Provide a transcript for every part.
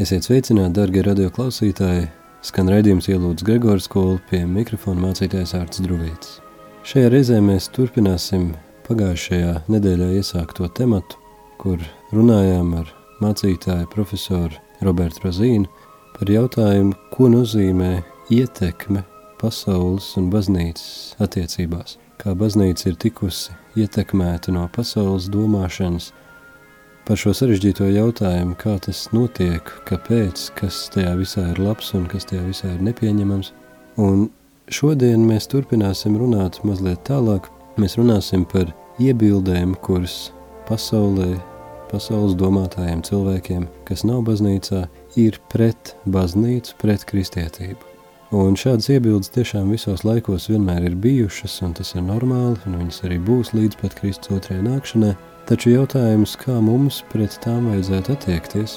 Esiet sveicināti, darbie radioklausītāji! Skan raidījums ielūdz Gregors skolu pie mikrofona mācītājs Ārts Druvīts. Šajā reizē mēs turpināsim pagājušajā nedēļā iesākto tematu, kur runājām ar mācītāju profesoru Robertu Rozīnu par jautājumu, ko nozīmē ietekme pasaules un baznīcas attiecībās. Kā baznīca ir tikusi ietekmēta no pasaules domāšanas – par šo sarežģīto jautājumu, kā tas notiek, kāpēc, kas tajā visā ir labs un kas tajā visā ir nepieņemams. Un šodien mēs turpināsim runāt mazliet tālāk. Mēs runāsim par iebildēm, kuras pasaulē, pasaules domātājiem cilvēkiem, kas nav baznīcā, ir pret baznīcu, pret kristietību. Un šādas iebildes tiešām visos laikos vienmēr ir bijušas, un tas ir normāli, un viņas arī būs līdz pat Kristus otrajai nākšanai. Taču jautājums, kā mums pret tām vajadzētu attiekties,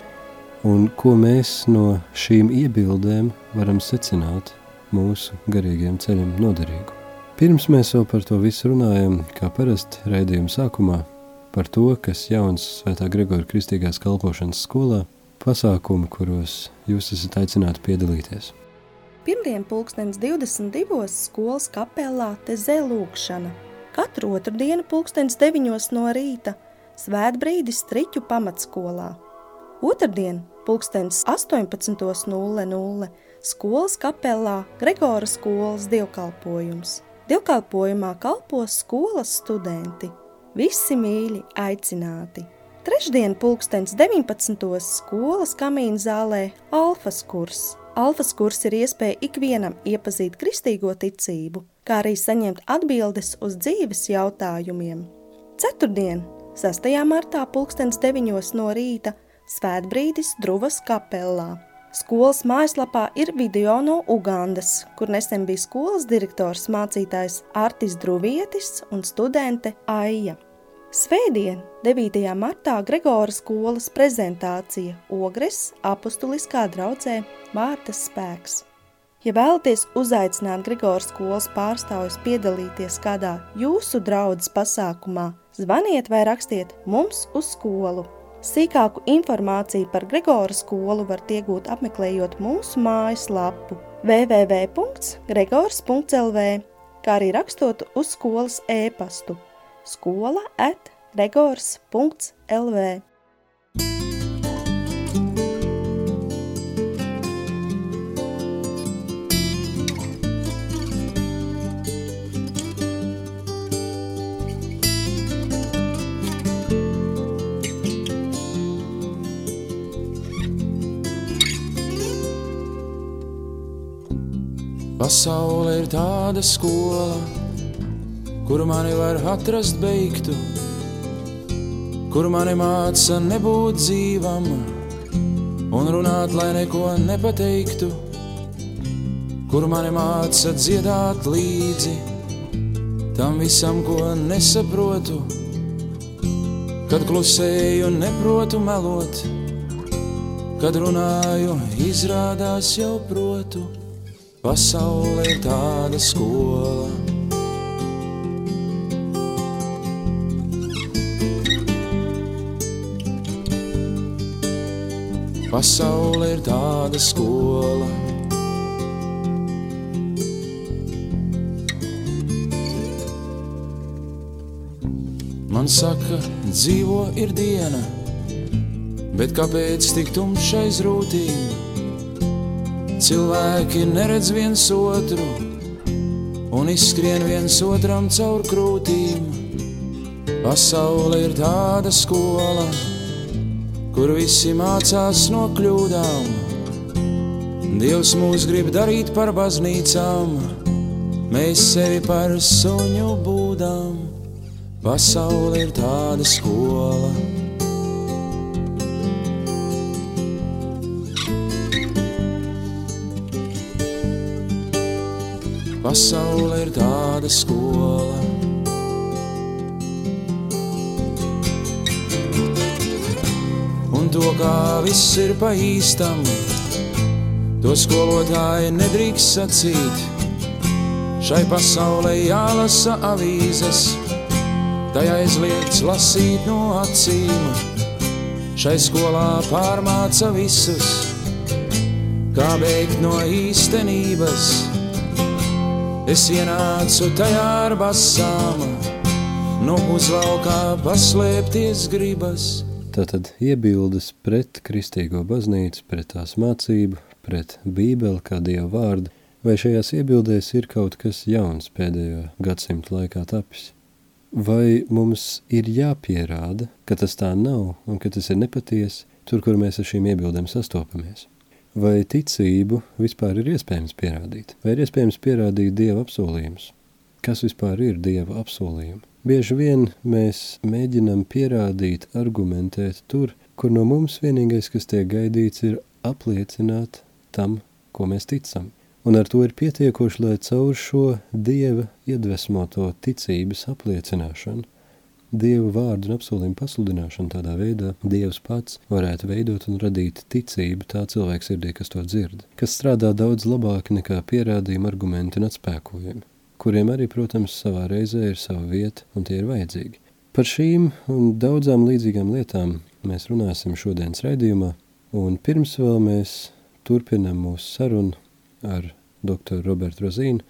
un ko mēs no šīm iebildēm varam secināt mūsu garīgiem ceļam noderīgu. Pirms mēs vēl par to visu runājam, kā parasti raidījuma sākumā, par to, kas jauns Svētā Gregora Kristīgās kalpošanas skolā, pasākumi, kuros jūs esat aicināti piedalīties. Pirmdien pulkstens 22. skolas kapelā te zelūkšana. Katru otrdienu pulkstens 9 no rīta svētbrīdis Striķu pamatskolā. Otradien, pulkstens 18.00, skolas kapelā Gregora skolas dievkalpojums. Dievkalpojumā kalpos skolas studenti. Visi mīļi aicināti. Trešdien, pulkstens 19. skolas kamīna zālē Alfas kurs. Alfas kurs ir iespēja ikvienam iepazīt kristīgo ticību, kā arī saņemt atbildes uz dzīves jautājumiem. Ceturtdien, 6. martā pulkstens 9 no rīta svētbrīdis Druvas kapellā. Skolas mājaslapā ir video no Ugandas, kur nesen bija skolas direktors mācītājs Artis Druvietis un studente Aija. Svētdien, 9. martā, Gregora skolas prezentācija Ogres apustuliskā draudzē Vārtas spēks. Ja vēlaties uzaicināt Grigoras skolas pārstāvjus piedalīties kādā jūsu draudzes pasākumā, zvaniet vai rakstiet mums uz skolu. Sīkāku informāciju par Grigoras skolu var iegūt apmeklējot mūsu mājaslapu www.gregors.lv, kā arī rakstot uz skolas e-pastu skola at gregors.lv. Pasaule ir tāda skola, kur mani var atrast beigtu, kur mani māca nebūt dzīvam un runāt, lai neko nepateiktu, kur mani māca dziedāt līdzi tam visam, ko nesaprotu, kad klusēju un neprotu melot, kad runāju, izrādās jau protu. Pasaule ir tāda skola. Pasaule ir tāda skola. Man saka, dzīvo ir diena, bet kāpēc tik tumšais rūtīm? Cilvēki neredz viens otru un izskrien viens otram caur krūtīm. Pasaule ir tāda skola, kur visi mācās no kļūdām. Dievs mūs grib darīt par baznīcām, mēs sevi par suņu būdām. Pasaule ir tāda skola. Pasaule ir tāda skola. To, kā viss ir pa īstam, to skolotāji nedrīkst sacīt. Šai pasaulē jālasa avīzes, tajā aizliegts lasīt no acīm. šai skolā pārmāca visus, kā beigt no īstenības. Es ienācu tajā ar basām, no uzvalkā paslēpties gribas. Tātad iebildes pret kristīgo baznīcu, pret tās mācību, pret bībeli kā dievu vārdu, vai šajās iebildēs ir kaut kas jauns pēdējo gadsimtu laikā tapis? Vai mums ir jāpierāda, ka tas tā nav un ka tas ir nepatiesi tur, kur mēs ar šīm iebildēm sastopamies? Vai ticību vispār ir iespējams pierādīt? Vai ir iespējams pierādīt Dieva apsolījumus? Kas vispār ir Dieva apsolījumi? Bieži vien mēs mēģinam pierādīt, argumentēt tur, kur no mums vienīgais, kas tiek gaidīts, ir apliecināt tam, ko mēs ticam. Un ar to ir pietiekoši, lai caur šo Dieva iedvesmoto ticības apliecināšanu, Dieva vārdu un apsolījumu pasludināšanu tādā veidā Dievs pats varētu veidot un radīt ticību tā cilvēka sirdī, kas to dzird, kas strādā daudz labāk nekā pierādījumi, argumenti un atspēkojumi, kuriem arī, protams, savā reizē ir sava vieta un tie ir vajadzīgi. Par šīm un daudzām līdzīgām lietām mēs runāsim šodienas raidījumā, un pirms vēl mēs turpinam mūsu sarunu ar dr. Robertu Rozīnu,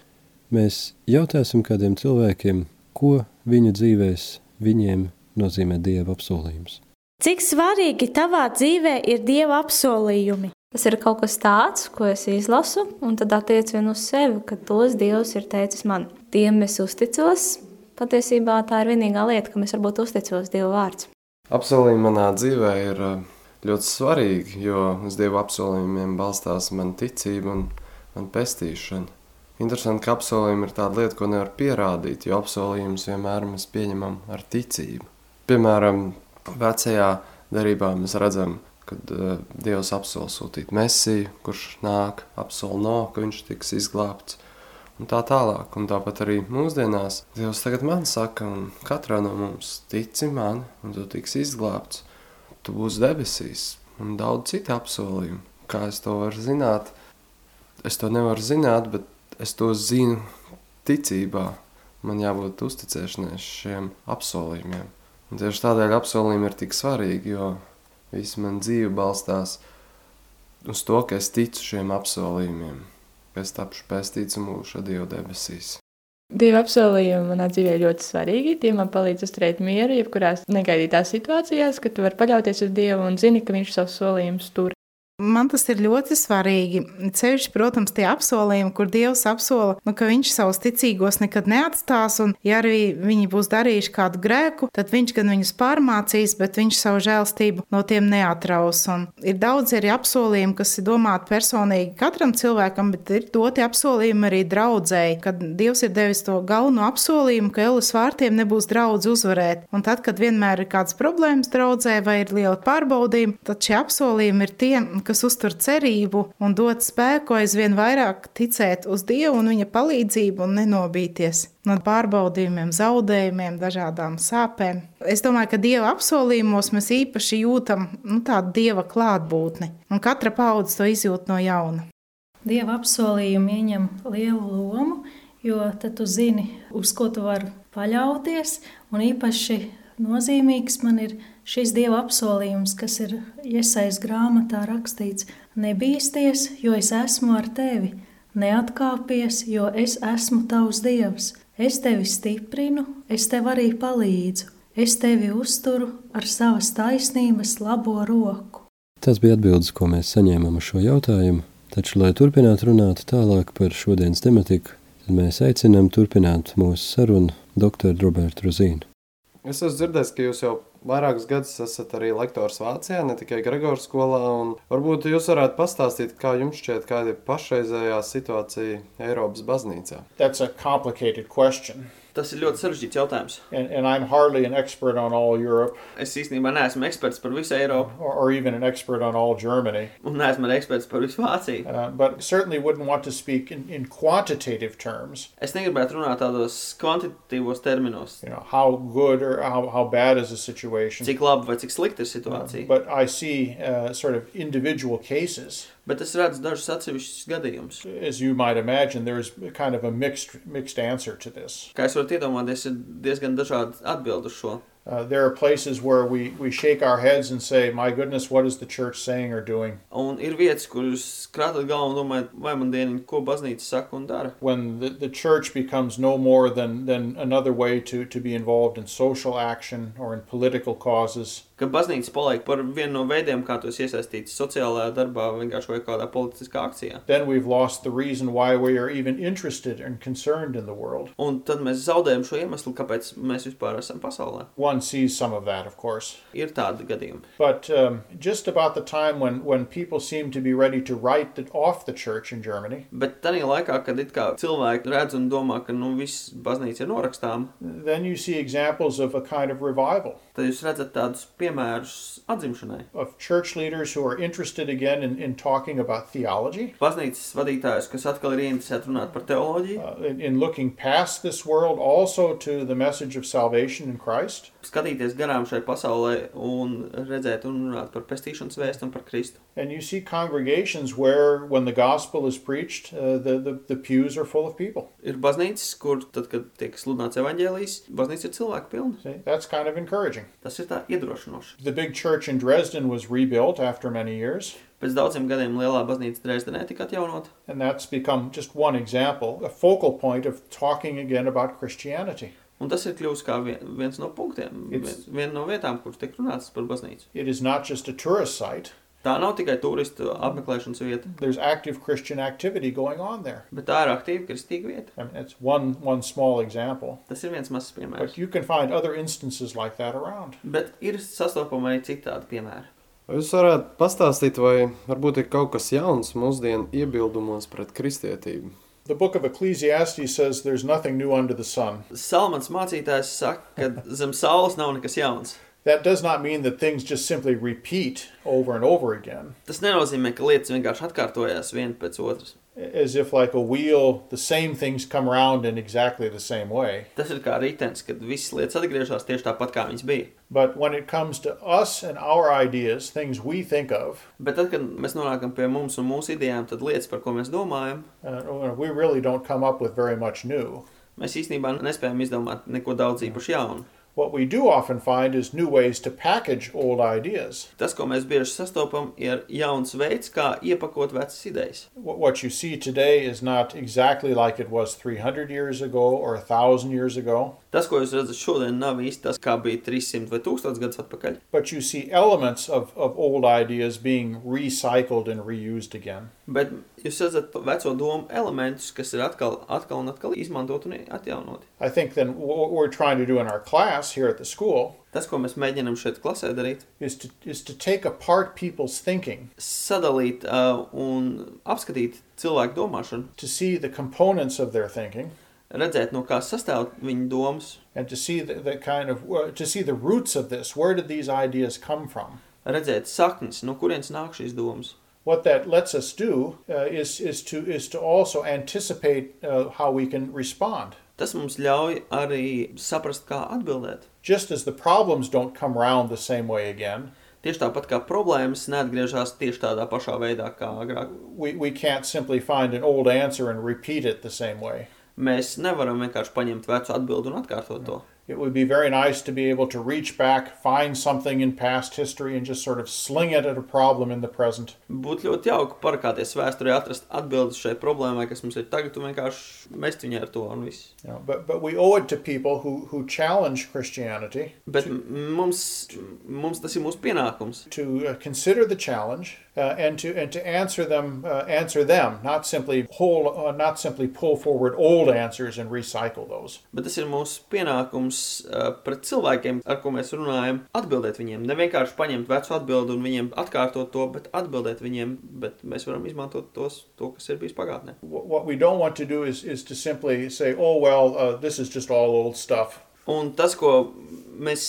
mēs jautāsim kādiem cilvēkiem, ko viņu dzīvēs viņiem nozīmē Dieva apsolījums. Cik svarīgi tavā dzīvē ir Dieva apsolījumi? Tas ir kaut kas tāds, ko es izlasu, un tad attiecinu uz sevi, ka tos Dievs ir teicis man. Tiem es uzticos. Patiesībā tā ir vienīgā lieta, kam es varbūt uzticos Dieva vārds. Apsolījumi manā dzīvē ir uh, ļoti svarīgi, jo uz Dieva apsolījumiem balstās mana ticība un man pestīšana. Interesanti, ka apsolījumi ir tāda lieta, ko nevar pierādīt, jo apsolījumus vienmēr mēs pieņemam ar ticību. Piemēram, vecajā derībā mēs redzam, kad uh, Dievs apsola sūtīt mesiju, kurš nāk, apsola no, ka viņš tiks izglābts, un tā tālāk. Un tāpat arī mūsdienās Dievs tagad man saka, un katrā no mums tici man, un tu tiks izglābts tu būsi debesīs, un daudz citu apsolījumu. Kā es to varu zināt? Es to nevaru zināt, bet es to zinu ticībā. Man jābūt uzticēšanai šiem apsolījumiem. Un tieši tādēļ apsolījumi ir tik svarīgi, jo viss man dzīve balstās uz to, ka es ticu šiem apsolījumiem, ka es tapšu pestīts un mūžu ar Dievu debesīs. Dieva apsolījumi manā dzīvē ļoti svarīgi. Tie man palīdz uzturēt mieru, jebkurās negaidītās situācijās, kad tu vari paļauties uz Dievu un zini, ka Viņš savus solījumus tur. Man tas ir ļoti svarīgi. Ceļš, protams, tie apsolījumi, kur Dievs apsola, nu, ka Viņš savus ticīgos nekad neatstās, un, ja arī viņi būs darījuši kādu grēku, tad Viņš gan viņus pārmācīs, bet Viņš savu žēlstību no tiem neatraus. Un ir daudz arī apsolījumi, kas ir domāti personīgi katram cilvēkam, bet ir doti apsolījumi arī draudzēji, kad Dievs ir devis to galveno apsolījumu, ka Elas vārtiem nebūs draudz uzvarēt. Un tad, kad vienmēr ir kādas problēmas draudzē vai ir liela pārbaudījuma, tad šie apsolījumi ir tie, kas uztur cerību un dod spēku aizvien vairāk ticēt uz Dievu un viņa palīdzību un nenobīties no pārbaudījumiem, zaudējumiem, dažādām sāpēm. Es domāju, ka Dieva apsolījumos mēs īpaši jūtam nu, tādu Dieva klātbūtni, un katra paudze to izjūt no jauna. Dieva apsolījumi ieņem lielu lomu, jo tad tu zini, uz ko tu vari paļauties, un īpaši nozīmīgs man ir šis dieva apsolījums, kas ir iesaistīts grāmatā rakstīts: Nebīsties, jo es esmu ar tevi, neatkāpies, jo es esmu tavs dievs. Es tevi stiprinu, es tev arī palīdzu, es tevi uzturu ar savas taisnības labo roku. Tas bija atbildes, ko mēs saņēmām uz šo jautājumu. Taču, lai turpinātu runāt tālāk par šodienas tematiku, tad mēs aicinām turpināt mūsu sarunu doktoru Robertu Rozīnu. Es esmu dzirdējis, ka jūs jau vairākus gadus esat arī lektors Vācijā, ne tikai Gregors skolā. Varbūt jūs varētu pastāstīt, kā jums šķiet, kāda ir pašreizējā situācija Eiropas baznīcā? That's a complicated question. Tas ir ļoti sarežģīts jautājums. And, and I'm hardly an expert on all Europe. Es īstenībā neesmu eksperts par visu Eiropu. Or, or even an expert on all Germany. Un neesmu eksperts par visu Vāciju. Uh, but certainly wouldn't want to speak in, in quantitative terms. Es negribētu runāt tādos kvantitatīvos terminos. You know, how good or how, how bad is a situation. Cik labi vai cik slikta ir situācija. Uh, but I see uh, sort of individual cases. Bet es redzu dažus atsevišķus gadījumus. As you might imagine, there is kind of a mixed, mixed answer to this. Kā jūs varat iedomāties, ir diezgan dažādi atbildi uz šo. Uh, there are places where we, we shake our heads and say, My goodness, what is the church saying or doing? Un ir vietas, kur jūs krātat galvu un domājat, vai man dieniņ, ko baznīca saka un dara. When the, the church becomes no more than, than another way to, to be involved in social action or in political causes. Ka baznīca paliek par vienu no veidiem, kā tu esi iesaistīts sociālajā darbā, vienkārši vai kādā politiskā akcijā. Then we've lost the reason why we are even interested and concerned in the world. Un tad mēs zaudējam šo iemeslu, kāpēc mēs vispār esam pasaulē. One sees some of that, of course. Ir tādi gadījumi. But um, just about the time when, when people seem to be ready to write the, off the church in Germany, Bet tajā laikā, kad it kā cilvēki redz un domā, ka nu, viss baznīca ir norakstām, then you see examples of a kind of revival. Tad jūs redzat tādus piemērus atzimšanai. of church leaders who are interested again in, in talking about theology, Baznīcas vadītājs, kas atkal ir ieinteresēti runāt par teoloģiju, uh, in, in looking past this world also to the message of salvation in Christ. skatīties garām šai pasaulē un redzēt un runāt par pestīšanas vēstu un par Kristu. And you see congregations where, when the gospel is preached, uh, the, the, the pews are full of people. Ir baznīcas, kur tad, kad tiek sludināts evaņģēlijs, baznīca ir cilvēku pilna. See, that's kind of encouraging. Tas ir tā iedrošinoši. The big church in Dresden was rebuilt after many years, Pēc daudziem gadiem lielā baznīca Dresdenē tika atjaunota. and that's become just one example, a focal point of talking again about Christianity. Un tas ir kļuvis kā vien, viens no punktiem, vien, It's- viena no vietām, kur tiek runāts par baznīcu. It is not just a tourist site, Tā nav tikai turistu apmeklēšanas vieta, there's active Christian activity going on there. bet tā ir aktīva kristīga vieta. I mean, that's one, one small example. Tas ir viens mazs piemērs. But you can find other instances like that around. Bet ir sastopama arī citādi piemēri. Vai Jūs varētu pastāstīt, vai varbūt ir kaut kas jauns mūsdienu iebildumos pret kristietību? The book of Ecclesiastes says there's nothing new under the sun. Salmans mācītājs saka, ka zem saules nav nekas jauns. That does not mean that things just simply repeat over and over again, Tas nenozīmē, ka lietas vienkārši atkārtojas viena pēc otras. as if, like a wheel, the same things come around in exactly the same way. Tas ir kā ritenis, kad visas lietas atgriežas tieši tāpat, kā viņas bija. But when it comes to us and our ideas, things we think of, Bet tad, kad mēs nonākam pie mums un mūsu idejām, tad lietas, par ko mēs domājam, uh, we really don't come up with very much new. mēs īstenībā nespējam izdomāt neko daudz īpaši jaunu. What we do often find is new ways to package old ideas. Tas, ko mēs bieži sastopam, ir jauns veids, kā iepakot vecas idejas. What what you see today is not exactly like it was 300 years ago or 1,000 years ago, Tas, ko jūs redzat šodien, nav īsti tas, kā bija 300 vai 1000 gadus atpakaļ. but you see elements of, of old ideas being recycled and reused again. Bet jūs redzat veco domu elementus, kas ir atkal, atkal un atkal izmantot un atjaunot. I think then what we're trying to do in our class here at the school Tas, ko mēs mēģinām šeit klasē darīt, is to, is to take apart people's thinking, sadalīt uh, un apskatīt cilvēku domāšanu, to see the components of their thinking, redzēt, no kā sastāv viņu domas, and to see the, the kind of uh, to see the roots of this. Where did these ideas come from? redzēt saknes, no kurienes nāk šīs domas. What that lets us do uh, is is to is to also anticipate uh, how we can respond. Tas mums ļauj arī saprast, kā atbildēt. Just as the problems don't come round the same way again, Tieši tāpat kā problēmas neatgriežas tieši tādā pašā veidā kā agrāk. we, we can't simply find an old answer and repeat it the same way. Mēs nevaram vienkārši paņemt vecu atbildi un atkārtot to. It would be very nice to be able to reach back, find something in past history, and just sort of sling it at a problem in the present. Būtu ļoti jauki parakāties vēsturē, atrast atbildes šai problēmai, kas mums ir tagad, un vienkārši mest viņai ar to un viss. You know, but but we owe it to people who, who challenge Christianity Bet m- mums, mums tas ir mūsu pienākums. to uh, consider the challenge uh, and to and to answer them uh, answer them, not simply pull uh, not simply pull forward old answers and recycle those. Bet tas ir mūsu pienākums uh, pret cilvēkiem, ar ko mēs runājam, atbildēt viņiem. Ne vienkārši paņemt vecu atbildi un viņiem atkārtot to, bet atbildēt viņiem, bet mēs varam izmantot tos, to, kas ir bijis pagātnē. Wh- What we don't want to do is is to simply say, "Oh well, uh, this is just all old stuff." Un tas, ko mēs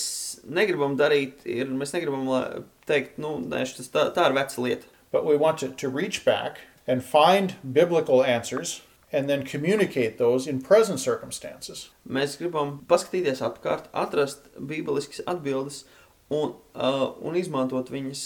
negribam darīt, ir, mēs negribam lai- teikt, nu, nē, tas tā, tā ir veca lieta. But we want to, to reach back and find biblical answers and then communicate those in present circumstances. Mēs gribam paskatīties apkārt, atrast bībeliskas atbildes un, uh, un izmantot viņas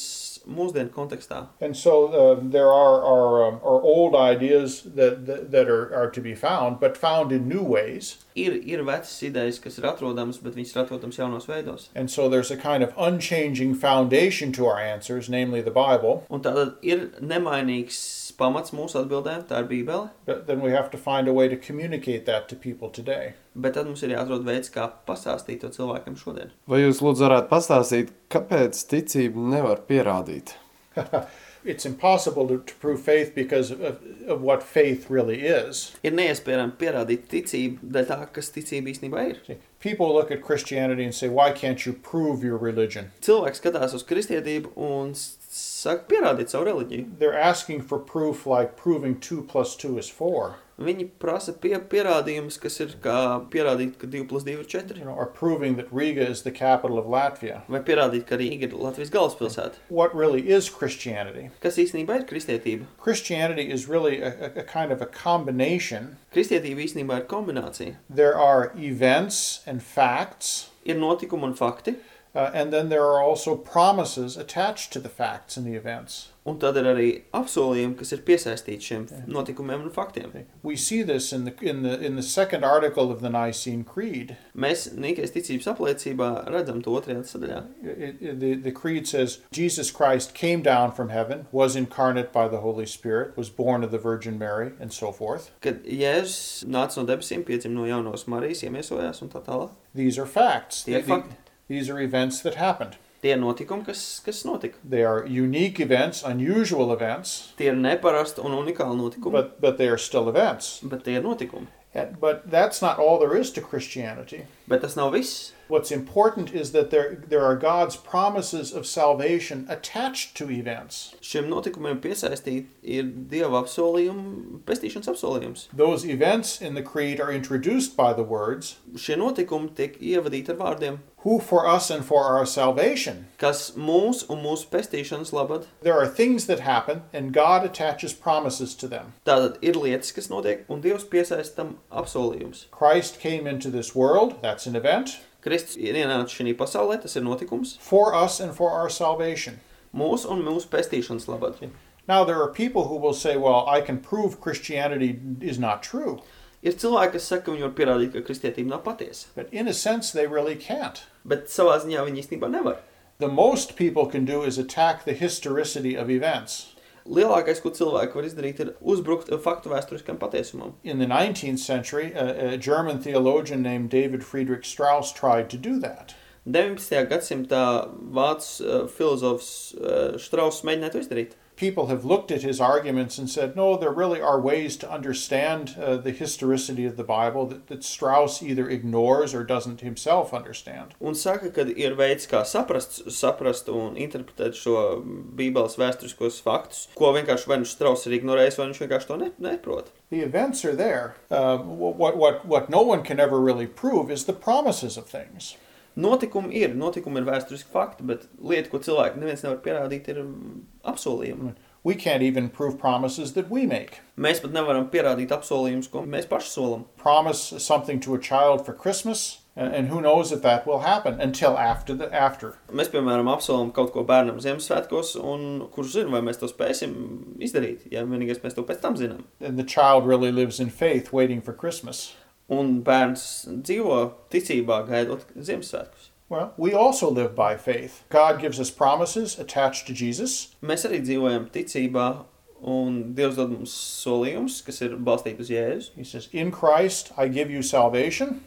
mūsdienu kontekstā. And so uh, there are, are, um, are old ideas that, that, that are, are to be found, but found in new ways. Ir, ir vecas idejas, kas ir atrodamas, bet viņas ir atrodamas jaunos veidos. And so there's a kind of unchanging foundation to our answers, namely the Bible. Un tātad ir nemainīgs pamats mūsu atbildēm, tā ir Bībele. But then we have to find a way to communicate that to people today. Bet tad mums ir jāatrod veids, kā pastāstīt to cilvēkam šodien. Vai jūs lūdzu varētu pastāstīt, kāpēc ticību nevar pierādīt? it's impossible to, to prove faith because of, of what faith really is. Ir neiespējami pierādīt ticību dēļ tā, kas ticība īstenībā ir. People look at Christianity and say, why can't you prove your religion? Cilvēks skatās uz kristietību un saka, pierādiet savu reliģiju. They're asking for proof like proving 2 plus 2 is 4. Viņi prasa pie, pierādījumus, kas ir kā pierādīt, ka 2 plus 2 ir 4. You know, or proving that Riga is the capital of Latvia. Vai pierādīt, ka Rīga ir Latvijas galvaspilsēta. What really is Christianity? Kas īstenībā ir kristietība? Christianity is really a, a, a kind of a combination. Kristietība īstenībā ir kombinācija. There are events and facts. Ir notikumi un fakti. Uh, and then there are also promises attached to the facts and the events. Un tad ir arī apsolījumi, kas ir piesaistīti šiem notikumiem un faktiem. We see this in the, in the, in the second article of the Nicene Creed. Mēs Nīkais ticības apliecībā redzam to otrajā sadaļā. It, it, the, the creed says, Jesus Christ came down from heaven, was incarnate by the Holy Spirit, was born of the Virgin Mary, and so forth. Kad Jēzus nāca no debesīm, piedzima no jaunos Marijas, iemiesojās un tā tālāk. These are facts. Tie ir fakti. These are events that happened. Tie ir notikumi, kas, kas notika. They are unique events, unusual events. Tie ir neparasti un unikāli notikumi. But, but they are still events. Bet tie ir notikumi. And, but that's not all there is to Christianity. Bet tas nav viss. What's important is that there, there are God's promises of salvation attached to events. Šiem notikumiem piesaistīt ir Dieva apsolījumi, pestīšanas apsolījums. Those events in the creed are introduced by the words. Šie notikumi tiek ievadīti ar vārdiem. Who for us and for our salvation. Kas mūs un mūsu pestīšanas labad. There are things that happen and God attaches promises to them. Tātad ir lietas, kas notiek un Dievs piesaista tam apsolījums. Christ came into this world, that's an event. Kristus ir ienācis šajā pasaulē, tas ir notikums. For us and for our salvation. Mūsu un mūsu pestīšanas labad. Now there are people who will say, well, I can prove Christianity is not true. Ir cilvēki, kas saka, ka viņi var pierādīt, ka kristietība nav patiesa. But in a sense, they really can't. Bet savā ziņā viņi īstenībā nevar. The most people can do is attack the historicity of events. Lielākais, ko cilvēki var izdarīt, ir uzbrukt faktu vēsturiskam patiesumam. In the 19th century, a, a German theologian named David Friedrich Strauss tried to do that. 19. gadsimtā vācu uh, filozofs uh, Strauss mēģināja to izdarīt. People have looked at his arguments and said, no, there really are ways to understand uh, the historicity of the Bible that, that Strauss either ignores or doesn't himself understand. Un saka, ka ir veids, kā saprast, saprast un interpretēt šo Bībeles vēsturiskos faktus, ko vienkārši vai nu Strauss ir ignorējis, vai viņš vienkārši to ne, neprot. The events are there. Uh, what, what, what no one can ever really prove is the promises of things. Notikumi ir, notikumi ir vēsturiski fakti, bet lieta, ko cilvēki neviens nevar pierādīt, ir apsolījumi. We can't even prove promises that we make. Mēs pat nevaram pierādīt apsolījumus, ko mēs paši solam. Promise something to a child for Christmas, and who knows if that will happen until after the after. Mēs, piemēram, apsolam kaut ko bērnam Ziemassvētkos, un kurš zina, vai mēs to spēsim izdarīt, ja vienīgais mēs to pēc tam zinām. And the child really lives in faith waiting for Christmas. Un bērns dzīvo ticībā, gaidot Ziemassvētkus. Well, we also live by faith. God gives us promises attached to Jesus. Mēs arī dzīvojam ticībā, un Dievs dod mums solījumus, kas ir balstīti uz Jēzus. He says, "In Christ I give you salvation."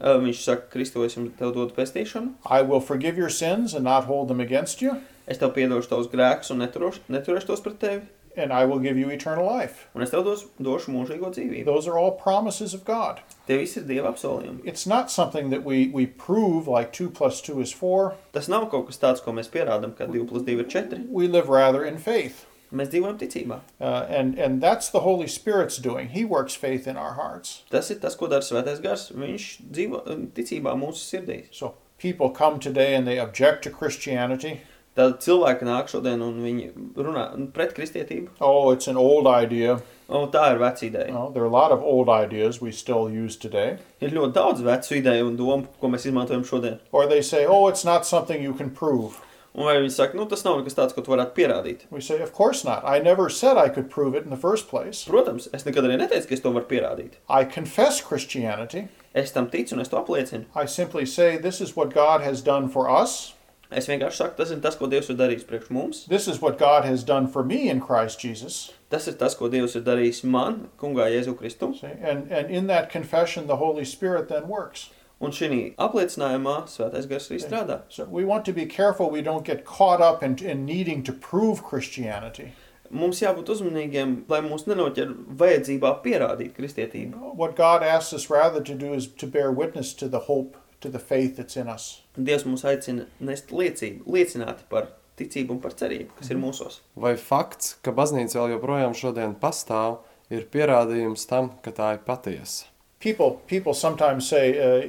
Uh, viņš saka, Kristo es jums tev dodu pestīšanu. I will forgive your sins and not hold them against you. Es tev piedošu tavus grēkus un neturēšu, neturēšu tos pret tevi. And I will give you eternal life. Un es tev dos, došu mūžīgo dzīvību. Those are all promises of God. Tie visi ir Dieva apsolījumi. It's not something that we, we prove like 2 plus 2 is 4. Tas nav kaut kas tāds, ko mēs pierādām, ka 2 plus 2 ir 4. We live rather in faith. Mēs dzīvojam ticībā. Uh, and, and that's the Holy Spirit's doing. He works faith in our hearts. Tas ir tas, ko dara Svētais Gars. Viņš dzīvo ticībā mūsu sirdīs. So people come today and they object to Christianity. Tad cilvēki nāk šodien un viņi runā pret kristietību. Oh, it's an old idea. O, tā ir veca ideja. Well, there are a lot of old ideas we still use today. Ir ļoti daudz vecu ideju un domu, ko mēs izmantojam šodien. Or they say, oh, it's not something you can prove. Un vai viņi saka, nu tas nav nekas tāds, ko tu varētu pierādīt? We say, of course not. I never said I could prove it in the first place. Protams, es nekad arī neteicu, ka es to varu pierādīt. I confess Christianity. Es tam ticu un es to apliecinu. I simply say, this is what God has done for us. Es vienkārši saku, tas ir tas, ko Dievs ir darījis priekš mums. This is what God has done for me in Christ Jesus. Tas ir tas, ko Dievs ir darījis man, kungā Jēzu Kristu. See? And, and in that confession, the Holy Spirit then works. Un šī apliecinājumā svētais gars arī strādā. So we want to be careful we don't get caught up in, in needing to prove Christianity. Mums jābūt uzmanīgiem, lai mūs nenoķer vajadzībā pierādīt kristietību. What God asks us rather to do is to bear witness to the hope, to the faith that's in us. Dievs mūs aicina nest liecību, liecināt par ticību un par cerību, kas ir mūsos. Vai fakts, ka baznīca vēl joprojām šodien pastāv, ir pierādījums tam, ka tā ir patiesa? People, people sometimes say, uh,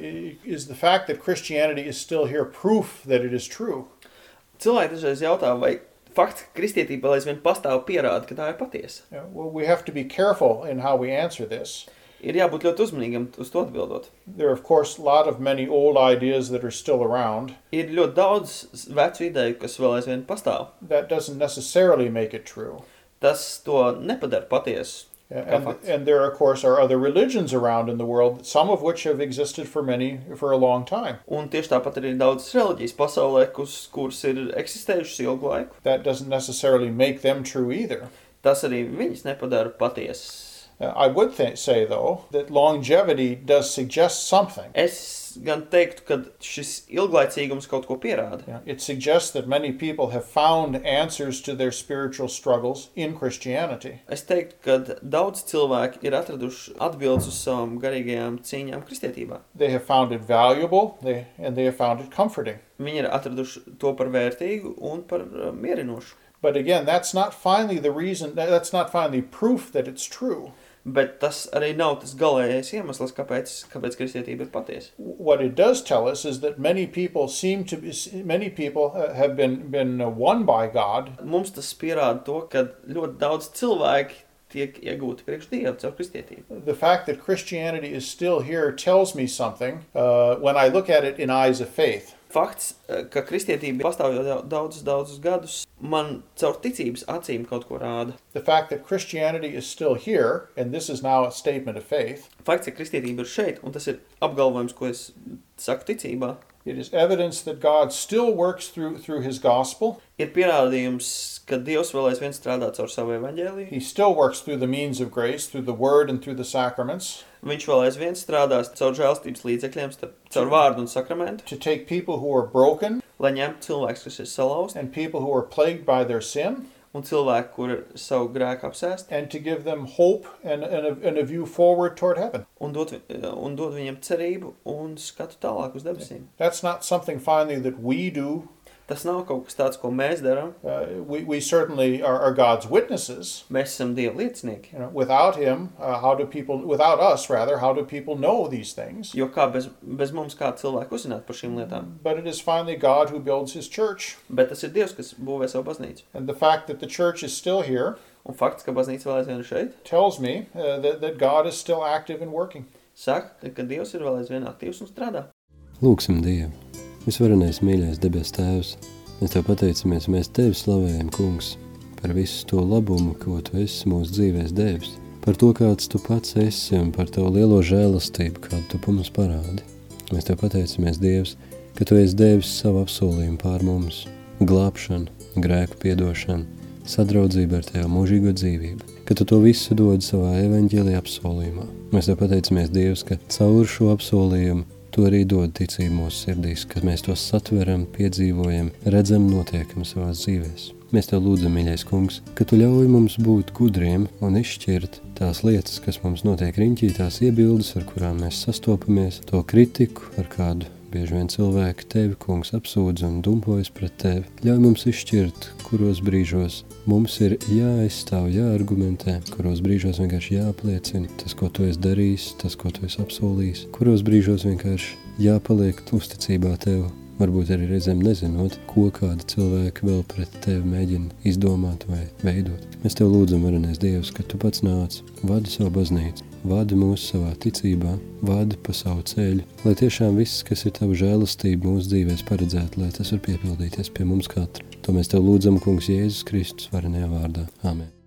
is the fact that Christianity is still here proof that it is true? Cilvēki dažreiz jautā, vai fakts, ka kristietība vēl aizvien pastāv, pierāda, ka tā ir patiesa. Yeah, well, we have to be careful in how we answer this. Ir jābūt ļoti uzmanīgam uz to atbildot. There are, of course, a lot of many old ideas that are still around. Ir ļoti daudz vecu ideju, kas vēl aizvien pastāv. That doesn't necessarily make it true. Tas to nepadara patiesu. Yeah, kā And, fakts. and there, of course, are other religions around in the world, some of which have existed for many, for a long time. Un tieši tāpat arī ir daudz reliģijas pasaulē, kus, kuras ir eksistējušas ilgu laiku. That doesn't necessarily make them true either. Tas arī viņas nepadara patiesas. Uh, I would th- say, though, that longevity does suggest something. Es gan teiktu, ka šis ilglaicīgums kaut ko pierāda. Yeah, It suggests that many people have found answers to their spiritual struggles in Christianity. Es teiktu, ka daudz cilvēku ir atraduši atbildes uz savām garīgajām cīņām kristietībā. They have found it valuable, they, and they have found it comforting. Viņi ir atraduši to par vērtīgu un par uh, mierinošu. But again, that's not finally the reason, that- that's not finally proof that it's true. Bet tas arī nav tas galīgais iemesls, kāpēc, kāpēc kristietība ir patiesa. What it does tell us is that many people seem to be, many people uh, have been, been uh, won by God Mums tas pierāda to, ka ļoti daudz cilvēku tiek iegūti priekš Dieva caur kristietību. the fact that Christianity is still here tells me something uh, when I look at it in eyes of faith. Fakts, eh, ka kristietība pastāv jau dau- daudzus, daudzus gadus, man caur ticības acīm kaut ko rāda. The fact that Christianity is still here, and this is now a statement of faith, Fakts, ka kristietība ir šeit, un tas ir apgalvojums, ko es saku ticībā, it is evidence that God still works through, through his gospel. ir pierādījums, ka Dievs vēl aizvien strādā caur savu evaņģēliju. He still works through the means of grace, through the word and through the sacraments, Viņš vēl aizvien strādās caur žēlstības līdzekļiem, caur vārdu un sakramentu, to take people who are broken lai ņemtu cilvēkus, kas ir salauzti, and people who are plagued by their sin, un cilvēku, kur ir savu grēku apsēsti, and to give them hope and, and, a, and a view forward toward heaven. un dot, vi- un dot viņiem cerību un skatu tālāk uz debesīm. That's not something finally that we do. Tas nav kaut kas tāds, ko mēs darām. Uh, we, we certainly are, are God's witnesses. Mēs esam Dieva liecinieki. You know, without Him, uh, how do people, without us rather, how do people know these things? Jo kā bez, bez mums kā cilvēku uzzināt par šīm lietām? But it is finally God who builds His church. Bet tas ir Dievs, kas būvē savu baznīcu. And the fact that the church is still here Un fakts, ka baznīca vēl aizvien ir šeit, tells me uh, that, that God is still active and working. saka, ka Dievs ir vēl aizvien aktīvs un strādā. Lūksim Dievu. Visvarenais mīļais debes Tēvs, mēs Tev pateicamies, mēs Tevi slavējam, Kungs, par visu to labumu, ko Tu esi mūsu dzīvēs devis, par to, kāds Tu pats esi un par Tavu lielo žēlastību, kādu Tu pa mums parādi. Mēs Tev pateicamies, Dievs, ka Tu esi devis savu apsolījumu pār mums, glābšanu, grēku piedošanu, sadraudzību ar Tevi mūžīgo dzīvību, ka Tu to visu dod savā evaņģēlī apsolījumā. Mēs Tev pateicamies, Dievs, ka caur šo apsolījumu Tu arī dod ticību mūsu sirdīs, kad mēs to satveram, piedzīvojam, redzam, notiekam savā dzīvēs. Mēs Tev lūdzam, mīļais kungs, ka Tu ļauj mums būt gudriem un izšķirt tās lietas, kas mums notiek riņķī, tās iebildes, ar kurām mēs sastopamies, to kritiku, ar kādu bieži vien cilvēki Tevi, kungs, apsūdz un dumpojas pret Tevi. Ļauj mums izšķirt, kuros brīžos mums ir jāaizstāv, jāargumentē, kuros brīžos vienkārši jāapliecina tas, ko tu esi darījis, tas, ko tu esi apsolījis, kuros brīžos vienkārši jāpaliek uzticībā tev varbūt arī reizēm nezinot, ko kāda cilvēka vēl pret tevi mēģina izdomāt vai veidot. Mēs tev lūdzam, varenais Dievs, ka tu pats nāc, vadi savu baznīcu, vadi mūs savā ticībā, vadi pa savu ceļu, lai tiešām viss, kas ir tava žēlastība mūsu dzīvēs paredzēta, lai tas var piepildīties pie mums katra. To mēs tev lūdzam, kungs, Jēzus Kristus varenajā vārdā. Āmen.